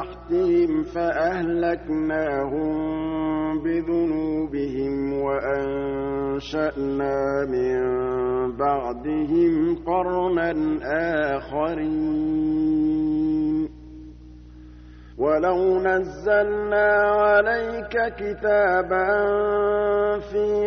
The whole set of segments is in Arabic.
تحتهم فأهلكناهم بذنوبهم وأنشأنا من بعدهم قرنا آخرين ولو نزلنا عليك كتابا في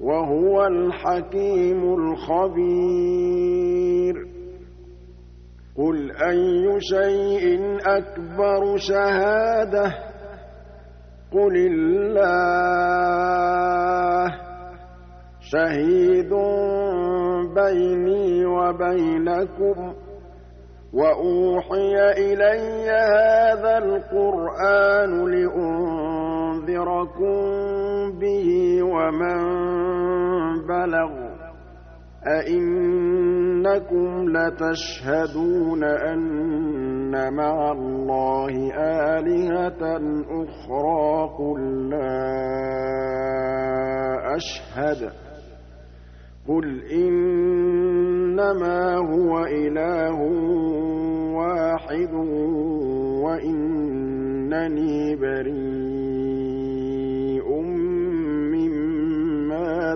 وَهُوَ الْحَكِيمُ الْخَبِيرُ. قُلْ أَيُّ شَيْءٍ أَكْبَرُ شَهَادَةً ۖ؟ قُلِ اللَّهُ ۖ. شَهِيدٌ بَيْنِي وَبَيْنَكُمْ ۚ وَأُوحِيَ إِلَيَّ هَٰذَا الْقُرْآنُ لِأُنذِرَكُم بِهِ وَمَن بَلَغَ ۚ أَئِنَّكُمْ لَتَشْهَدُونَ أَنَّ مَعَ اللَّهِ آلِهَةً أُخْرَىٰ قُل لَّا أَشْهَدُ ۚ قُلْ إِنَّمَا هُوَ إِلَٰهٌ وَاحِدٌ وَإِنَّنِي بَرِيءٌ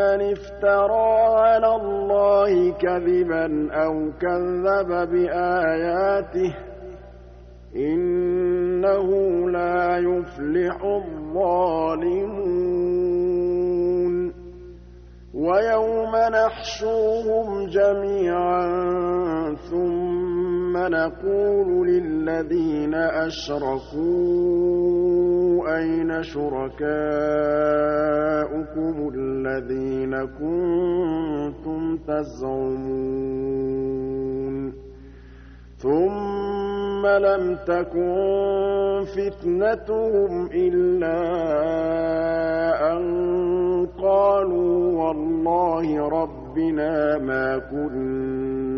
افْتَرَىٰ عَلَى اللَّهِ كَذِبًا أَوْ كَذَّبَ بِآيَاتِهِ ۚ إِنَّهُ لَا يُفْلِحُ الظَّالِمُونَ وَيَوْمَ نَحْشُرُهُمْ جَمِيعًا ثُمَّ نَقُولُ لِلَّذِينَ أَشْرَكُوا أَيْنَ شُرَكَاؤُكُمُ الَّذِينَ كُنتُمْ تَزْعُمُونَ ثُمَّ لَمْ تَكُن فِتْنَتُهُمْ إِلَّا أَن قَالُوا وَاللَّهِ رَبِّنَا مَا كُنَّا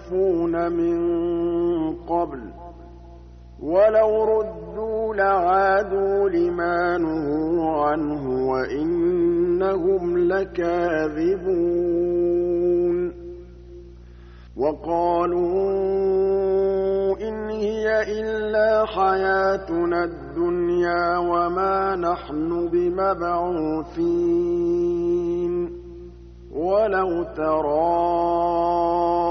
مِن قَبْلُ ۚ وَلَوْ رُدُّوا لَعَادُوا لِمَا نُهُوا عَنْهُ وَإِنَّهُمْ لَكَاذِبُونَ وَقَالُوا إِنْ هِيَ إِلَّا حَيَاتُنَا الدُّنْيَا وَمَا نَحْنُ بِمَبْعُوثِينَ وَلَوْ تَرَىٰ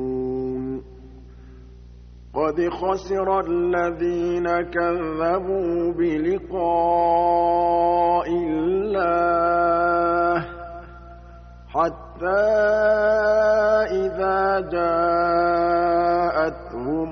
قَدْ خَسِرَ الَّذِينَ كَذَّبُوا بِلِقَاءِ اللَّهِ حَتَّىٰ إِذَا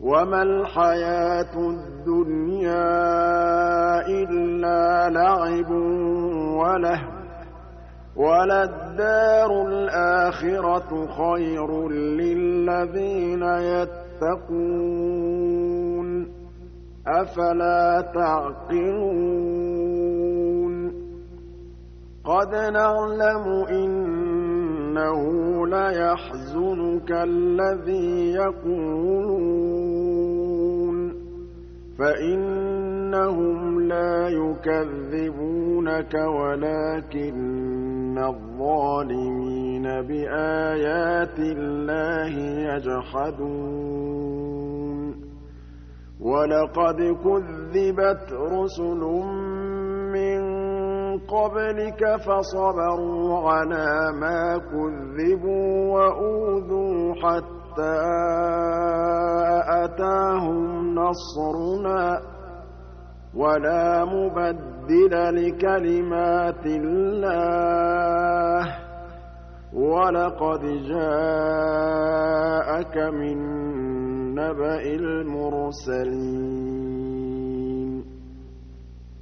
وَمَا الْحَيَاةُ الدُّنْيَا إِلَّا لَعِبٌ وَلَهْوٌ ۖ وَلَلدَّارُ الْآخِرَةُ خَيْرٌ لِّلَّذِينَ يَتَّقُونَ ۗ أَفَلَا تَعْقِلُونَ قَدْ نَعْلَمُ إِنَّهُ لَيَحْزُنُكَ الَّذِي يَقُولُونَ ۖ فَإِنَّهُمْ لَا يُكَذِّبُونَكَ وَلَٰكِنَّ الظَّالِمِينَ بِآيَاتِ اللَّهِ يَجْحَدُونَ. وَلَقَدْ كُذِّبَتْ رُسُلٌ مِّن قَبْلِكَ فَصَبَرُوا عَلَىٰ مَا كُذِّبُوا وَأُوذُوا حَتَّىٰ أَتَاهُمْ نَصْرُنَا ۚ وَلَا مُبَدِّلَ لِكَلِمَاتِ اللَّهِ ۚ وَلَقَدْ جَاءَكَ مِن نَّبَإِ الْمُرْسَلِينَ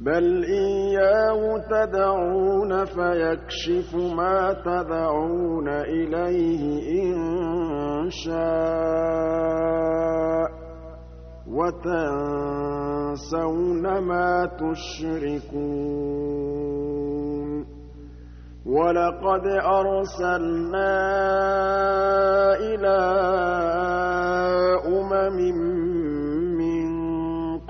بَلْ إِيَّاهُ تَدْعُونَ فَيَكْشِفُ مَا تَدْعُونَ إِلَيْهِ إِن شَاءَ وَتَنسَوْنَ مَا تُشْرِكُونَ وَلَقَدْ أَرْسَلْنَا إِلَىٰ أُمَمٍ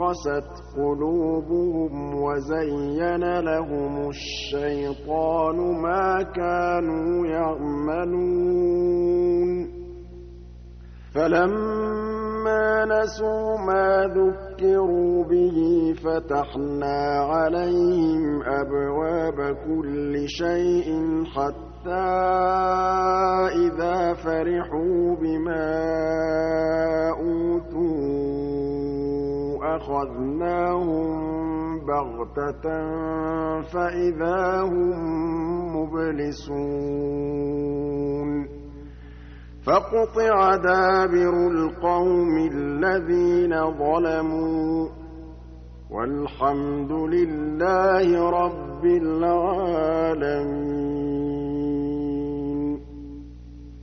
قَسَتْ قُلُوبُهُمْ وَزَيَّنَ لَهُمُ الشَّيْطَانُ مَا كَانُوا يَعْمَلُونَ. فَلَمَّا نَسُوا مَا ذُكِّرُوا بِهِ فَتَحْنَا عَلَيْهِمْ أَبْوَابَ كُلِّ شَيْءٍ حَتَّىٰ إِذَا فَرِحُوا بِمَا أُوتُوا. أَخَذْنَاهُم بَغْتَةً فَإِذَا هُم مُّبْلِسُونَ. فَقُطِعَ دَابِرُ الْقَوْمِ الَّذِينَ ظَلَمُوا ۚ وَالْحَمْدُ لِلَّهِ رَبِّ الْعَالَمِينَ.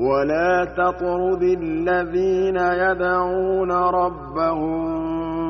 وَلَا تَطْرُدِ الَّذِينَ يَدْعُونَ رَبَّهُم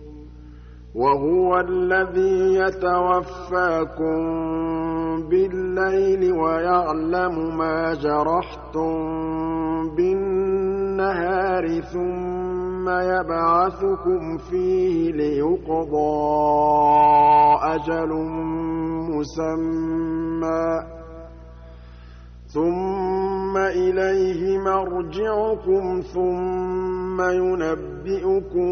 وَهُوَ الَّذِي يَتَوَفَّاكُم بِاللَّيْلِ وَيَعْلَمُ مَا جَرَحْتُم بِالنَّهَارِ ثُمَّ يَبْعَثُكُمْ فِيهِ لِيُقْضَىٰ أَجَلٌ مُّسَمًّى ۖ. ثُمَّ إِلَيْهِ مَرْجِعُكُمْ ثُمَّ يُنَبِّئُكُم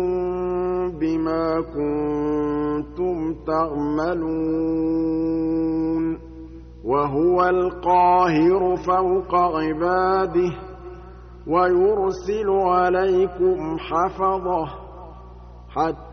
بِمَا كُنتُمْ تَعْمَلُونَ ۚ وَهُوَ الْقَاهِرُ فَوْقَ عِبَادِهِ ۖ وَيُرْسِلُ عَلَيْكُمْ حَفَظَةً حَتَّىٰ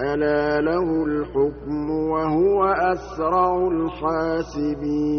أَلَا لَهُ الْحُكْمُ وَهُوَ أَسْرَعُ الْحَاسِبِينَ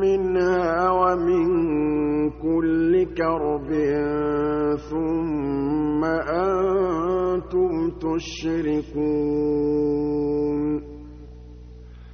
مِّنْهَا وَمِن كُلِّ كَرْبٍ ثُمَّ أَنتُمْ تُشْرِكُونَ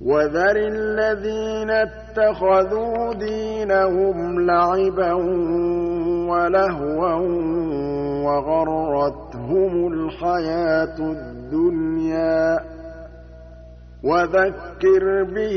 وَذَرِ الَّذِينَ اتَّخَذُوا دِينَهُمْ لَعِبًا وَلَهْوًا وَغَرَّتْهُمُ الْحَيَاةُ الدُّنْيَا ۚ. وَذَكِّرْ بِهِ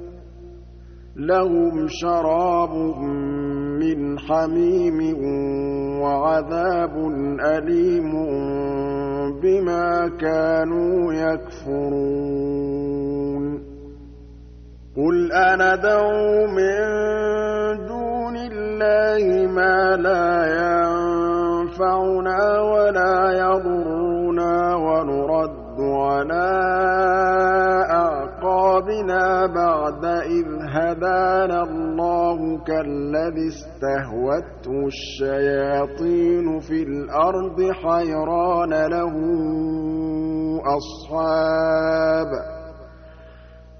لَهُمْ شَرَابٌ مِّنْ حَمِيمٍ وَعَذَابٌ أَلِيمٌ بِمَا كَانُوا يَكْفُرُونَ. قُلْ أَنَدْعُو مِن دُونِ اللَّهِ مَا لَا يَنفَعُنَا وَلَا يَضُرُّنَا وَنُرَدُّ عَلَىٰ أَعْقَابِنَا بَعْدَ إِذْ هَدَانَا اللَّهُ كَالَّذِي اسْتَهْوَتْهُ الشَّيَاطِينُ فِي الْأَرْضِ حَيْرَانَ لَهُ أَصْحَابٌ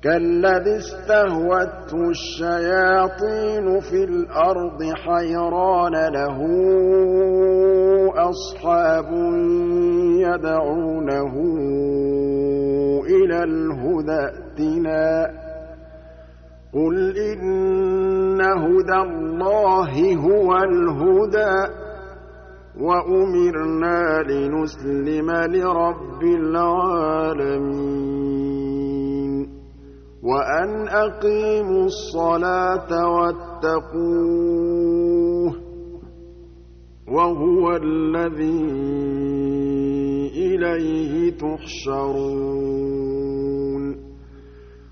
كَالَّذِي اسْتَهْوَتْهُ الشَّيَاطِينُ فِي الْأَرْضِ حَيْرَانَ لَهُ أَصْحَابٌ يَدْعُونَهُ إِلَى الْهُدَى ائْتِنَا ۗ قُلْ إِنَّ هُدَى اللَّهِ هُوَ الْهُدَىٰ ۖ وَأُمِرْنَا لِنُسْلِمَ لِرَبِّ الْعَالَمِينَ وَأَنْ أَقِيمُوا الصَّلَاةَ وَاتَّقُوهُ ۚ وَهُوَ الَّذِي إِلَيْهِ تُحْشَرُونَ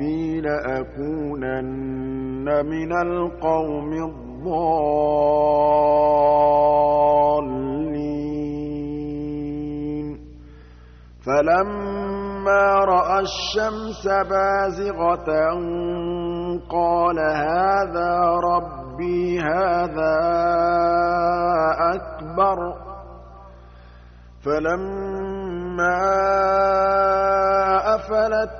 رَبِّي لَأَكُونَنَّ مِنَ الْقَوْمِ الضَّالِّينَ. فَلَمَّا رَأَى الشَّمْسَ بَازِغَةً قَالَ هَٰذَا رَبِّي هَٰذَا أَكْبَرُ ۖ. فَلَمَّا أَفَلَتْ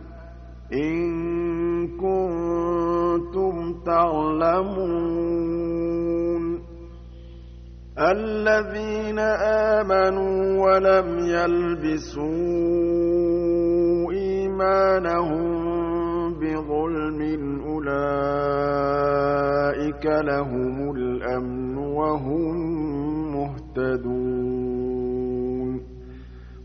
إِن كُنتُمْ تَعْلَمُونَ الَّذِينَ آمَنُوا وَلَمْ يَلْبِسُوا إِيمَانَهُم بِظُلْمٍ أُولَٰئِكَ لَهُمُ الْأَمْنُ وَهُم مُّهْتَدُونَ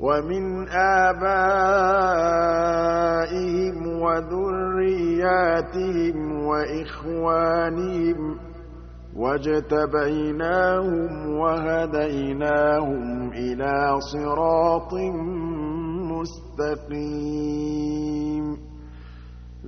وَمِنْ آبَائِهِمْ وَذُرِّيَّاتِهِمْ وَإِخْوَانِهِمْ ۖ وَاجْتَبَيْنَاهُمْ وَهَدَيْنَاهُمْ إِلَىٰ صِرَاطٍ مُّسْتَقِيمٍ.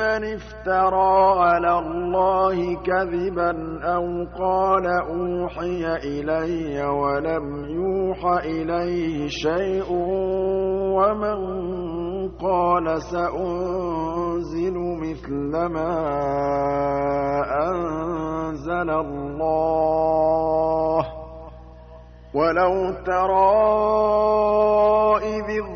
افْتَرَىٰ عَلَى اللَّهِ كَذِبًا أَوْ قَالَ أُوحِيَ إِلَيَّ وَلَمْ يُوحَ إِلَيْهِ شَيْءٌ وَمَن قَالَ سَأُنزِلُ مِثْلَ مَا أَنزَلَ اللَّهُ ۗ وَلَوْ تَرَىٰ إِذِ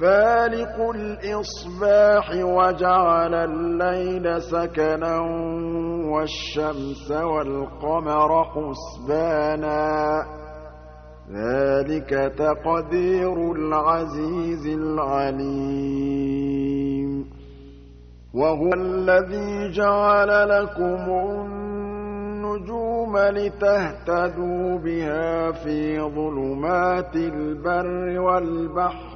فالق الإصباح وجعل الليل سكنا والشمس والقمر حسبانا. ذلك تقدير العزيز العليم. وهو الذي جعل لكم النجوم لتهتدوا بها في ظلمات البر والبحر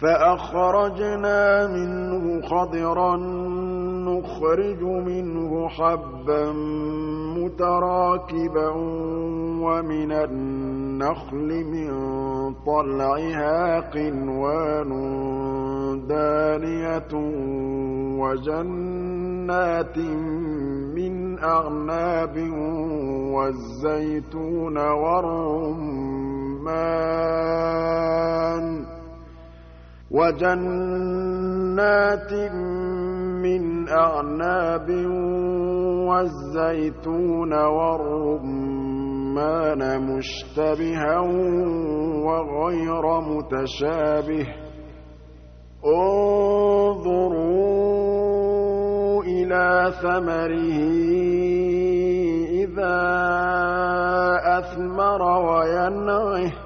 فَأَخْرَجْنَا مِنْهُ خَضِرًا نُّخْرِجُ مِنْهُ حَبًّا مُّتَرَاكِبًا وَمِنَ النَّخْلِ مِن طَلْعِهَا قِنْوَانٌ دَانِيَةٌ وَجَنَّاتٍ مِّنْ أَعْنَابٍ وَالزَّيْتُونَ وَالرُّمَّانَ وَجَنَّاتٍ مِّنْ أَعْنَابٍ وَالزَّيْتُونَ وَالرُّمَّانَ مُشْتَبِهًا وَغَيْرَ مُتَشَابِهٍ ۗ انظُرُوا إِلَىٰ ثَمَرِهِ إِذَا أَثْمَرَ وَيَنْعِهِ ۚ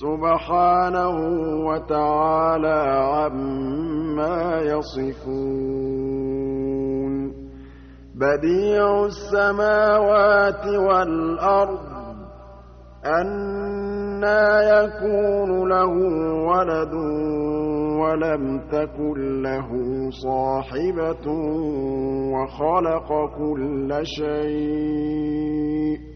سُبْحَانَهُ وَتَعَالَىٰ عَمَّا يَصِفُونَ. بَدِيعُ السَّمَاوَاتِ وَالْأَرْضِ أَنَّىٰ يَكُونُ لَهُ وَلَدٌ وَلَمْ تَكُن لَّهُ صَاحِبَةٌ وَخَلَقَ كُلَّ شَيْءٍ ۖ.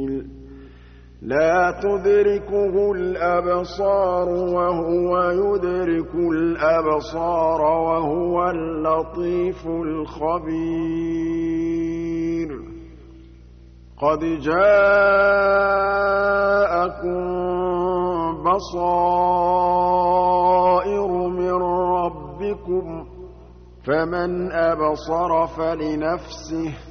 لَّا تُدْرِكُهُ الْأَبْصَارُ وَهُوَ يُدْرِكُ الْأَبْصَارَ وَهُوَ اللَّطِيفُ الْخَبِيرُ. قَدْ جَاءَكُم بَصَائِرُ مِن رَّبِّكُمْ ۖ فَمَنْ أَبْصَرَ فَلِنَفْسِهِ ۖ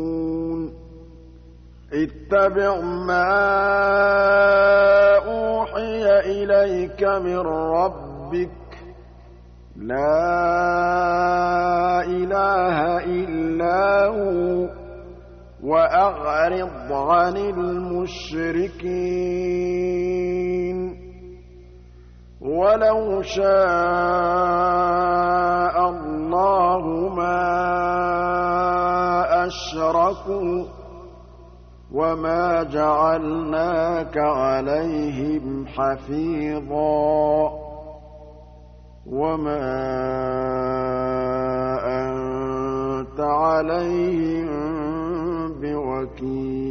اتَّبِعْ مَا أُوحِيَ إِلَيْكَ مِن رَّبِّكَ ۖ. لَا إِلَٰهَ إِلَّا هُوَ وَأَعْرِضْ عَنِ الْمُشْرِكِينَ. وَلَوْ شَاءَ اللَّهُ مَا أَشْرَكُوا وَمَا جَعَلْنَاكَ عَلَيْهِمْ حَفِيظًا وَمَا أَنتَ عَلَيْهِم وَكِيلٌ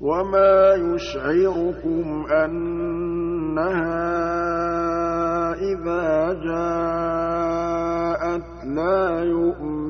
وَمَا يُشْعِرُكُمْ أَنَّهَا إِذَا جَاءَتْ لَا يُؤْمِنُونَ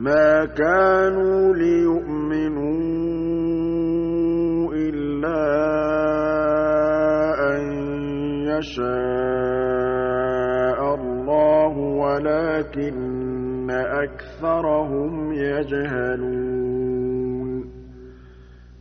مَا كَانُوا لِيُؤْمِنُوا إِلَّا أَن يَشَاءَ اللَّهُ وَلَٰكِنَّ أَكْثَرَهُمْ يَجْهَلُونَ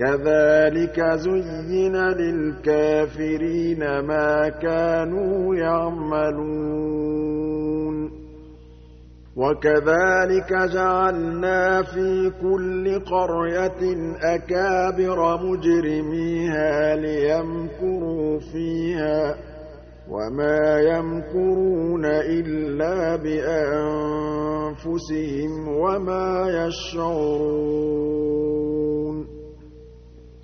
كَذَٰلِكَ زُيِّنَ لِلْكَافِرِينَ مَا كَانُوا يَعْمَلُونَ. وَكَذَٰلِكَ جَعَلْنَا فِي كُلِّ قَرْيَةٍ أَكَابِرَ مُجْرِمِيهَا لِيَمْكُرُوا فِيهَا ۖ وَمَا يَمْكُرُونَ إِلَّا بِأَنفُسِهِمْ وَمَا يَشْعُرُونَ.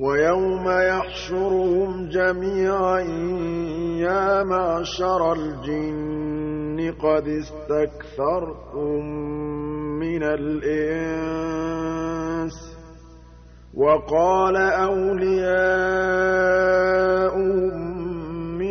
وَيَوْمَ يَحْشُرُهُمْ جَمِيعًا يَا مَعْشَرَ الْجِنِّ قَدِ اسْتَكْثَرْتُم مِّنَ الْإِنسِ. وَقَالَ أَوْلِيَاؤُهُم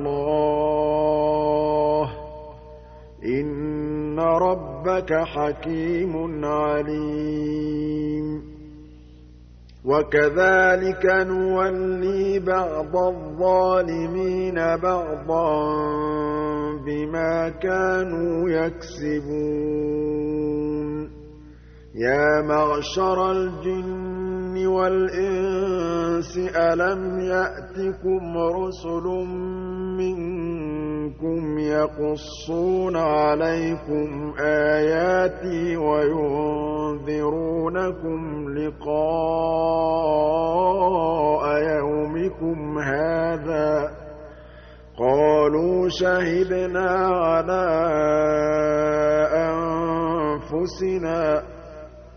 ۗ. إِنَّ رَبَّكَ حَكِيمٌ عَلِيمٌ وَكَذَٰلِكَ نُوَلِّي بَعْضَ الظَّالِمِينَ بَعْضًا بِمَا كَانُوا يَكْسِبُونَ يَا مَعْشَرَ الْجِنِّ وَالْإِنسِ أَلَمْ يَأْتِكُمْ رُسُلٌ مِّنكُمْ يَقُصُّونَ عَلَيْكُمْ آيَاتِي وَيُنذِرُونَكُمْ لِقَاءَ يَوْمِكُمْ هَٰذَا ۚ؟ قَالُوا شَهِدْنَا عَلَىٰ أَنفُسِنَا ۖ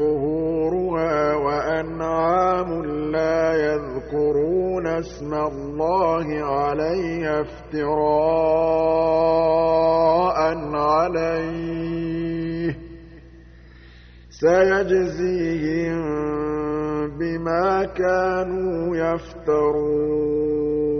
ظُهُورُهَا وَأَنْعَامٌ لَّا يَذْكُرُونَ اسْمَ اللَّهِ عَلَيْهَا افْتِرَاءً عَلَيْهِ ۚ. سَيَجْزِيهِم بِمَا كَانُوا يَفْتَرُونَ.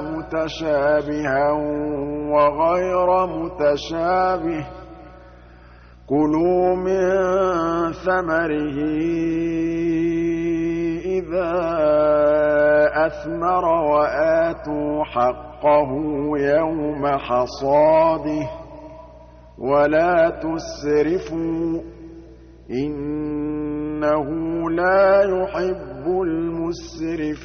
مُتَشَابِهًا وَغَيْرَ مُتَشَابِهٍ ۚ. كُلُوا مِن ثَمَرِهِ إِذَا أَثْمَرَ وَآتُوا حَقَّهُ يَوْمَ حَصَادِهِ ۖ. وَلَا تُسْرِفُوا ۚ إِنَّهُ لَا يُحِبُّ الْمُسْرِفِينَ.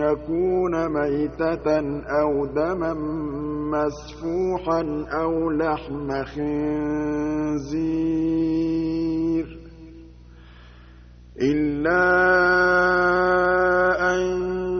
يَكُونَ مَيْتَةً أَوْ دَمًا مَّسْفُوحًا أَوْ لَحْمَ خِنزِيرٍ إِلَّا أَن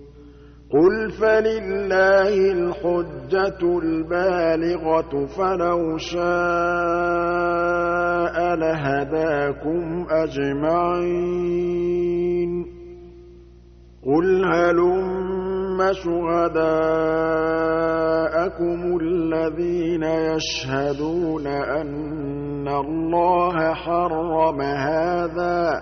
قُلْ فَلِلَّهِ الْحُجَّةُ الْبَالِغَةُ فَلَوْ شَاءَ لَهَدَاكُمْ أَجْمَعِينَ قُلْ هَلُمَّ شُهَدَاءَكُمُ الَّذِينَ يَشْهَدُونَ أَنَّ اللَّهَ حَرَّمَ هَٰذَا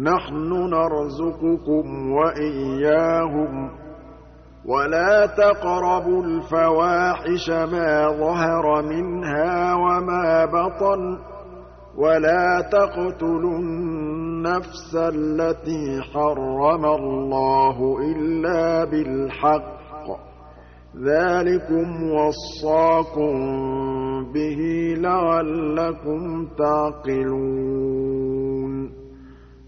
نَحْنُ نَرْزُقُكُمْ وَإِيَّاهُمْ ۖ وَلَا تَقْرَبُوا الْفَوَاحِشَ مَا ظَهَرَ مِنْهَا وَمَا بَطَنَ ۖ وَلَا تَقْتُلُوا النَّفْسَ الَّتِي حَرَّمَ اللَّهُ إِلَّا بِالْحَقِّ ۚ. ذَٰلِكُمْ وَصَّاكُم بِهِ لَعَلَّكُمْ تَعْقِلُونَ.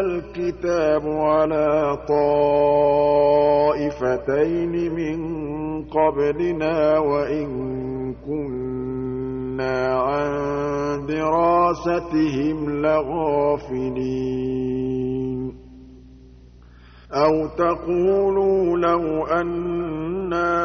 الْكِتَابُ عَلَىٰ طَائِفَتَيْنِ مِن قَبْلِنَا وَإِن كُنَّا عَن دِرَاسَتِهِمْ لَغَافِلِينَ. أَوْ تَقُولُوا لَوْ أَنَّا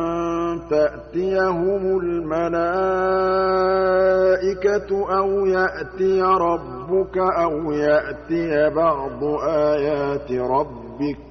تَأْتِيَهُمُ الْمَلَائِكَةُ أَوْ يَأْتِيَ رَبُّكَ أَوْ يَأْتِيَ بَعْضُ آيَاتِ رَبِّكَ ۗ